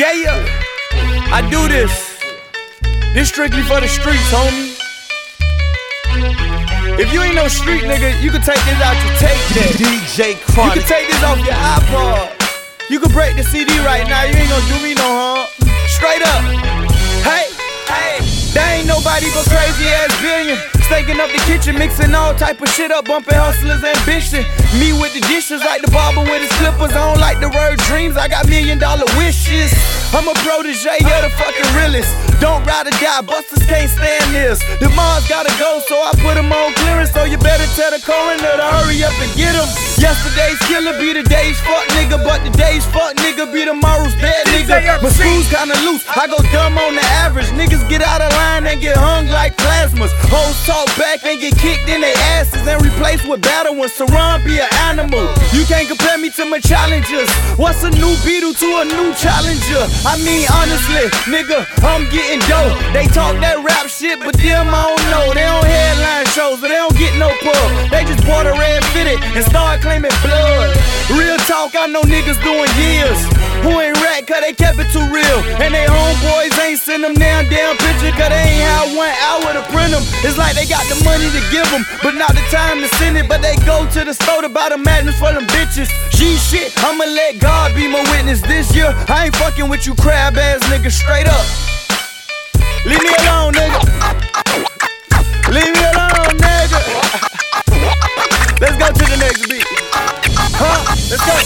Yeah, yeah. I do this. This strictly for the streets, homie. If you ain't no street nigga, you can take this out your tape deck. DJ You can take this off your iPod. You can break the CD right now. You ain't gonna do me no harm. Straight up. Hey, hey. There ain't nobody but crazy ass billion. Staking up the kitchen, mixing all type of shit up, bumping hustlers' ambition. Me with the dishes, like the barber with his clippers. I don't like the word dreams, I got million dollar wishes. I'm a protege, yeah, the fucking realest. Don't ride or die, busters can't stand this. The Mars gotta go, so I put him on clearance. So you better tell the coroner to hurry up and get him. Yesterday's killer be the day's fuck nigga, but the day's fuck nigga be tomorrow's dead nigga. My screws kinda loose, I go dumb on the average. Niggas get out of line and get hung like plasmas. Hoes talk back and get kicked in their asses and replaced with battle ones. Saran be an animal. You can't compare me to my challengers. What's a new Beetle to a new challenger? I mean, honestly, nigga, I'm getting dope. They talk that rap shit, but them I don't know. They don't headline shows, but they don't get no pub. They just bought a red fitted and start claiming blood. Real talk, I know niggas doing years. Who ain't rat, cause they kept it too real. And they homeboys ain't send them damn damn picture, cause they ain't had one hour to them. It's like they got the money to give them, but not the time to send it. But they go to the store to buy the madness for them bitches. G shit, I'ma let God be my witness this year. I ain't fucking with you crab ass niggas straight up. Leave me alone, nigga. Leave me alone, nigga. Let's go to the next beat. Huh? Let's go.